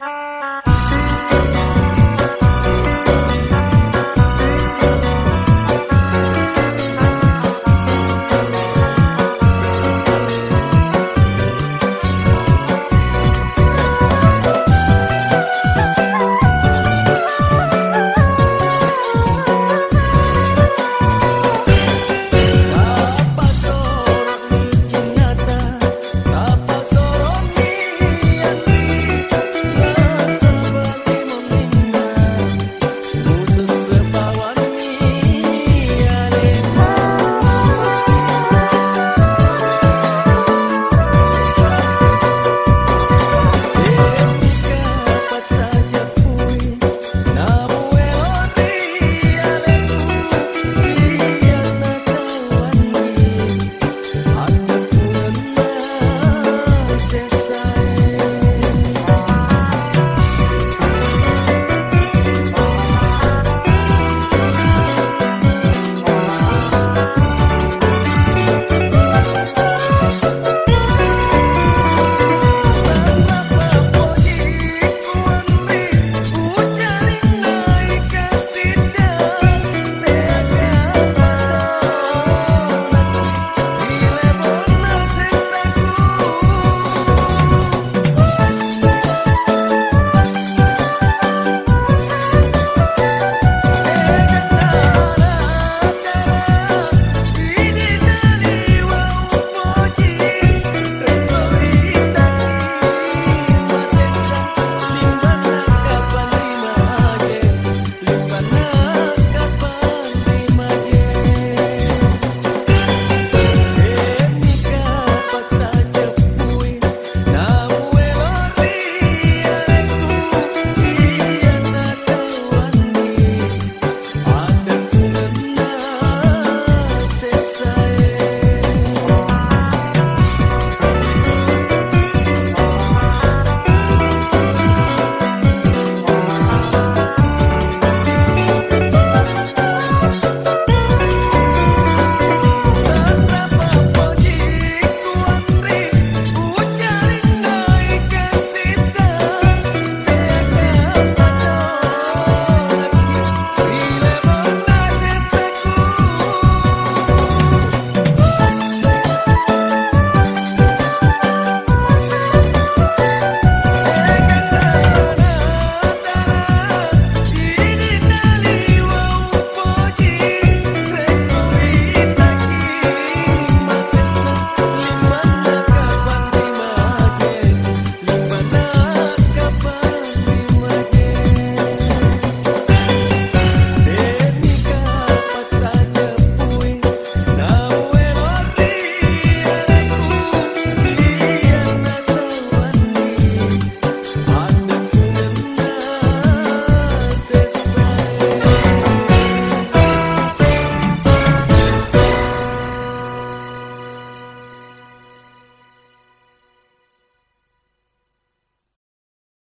Bye.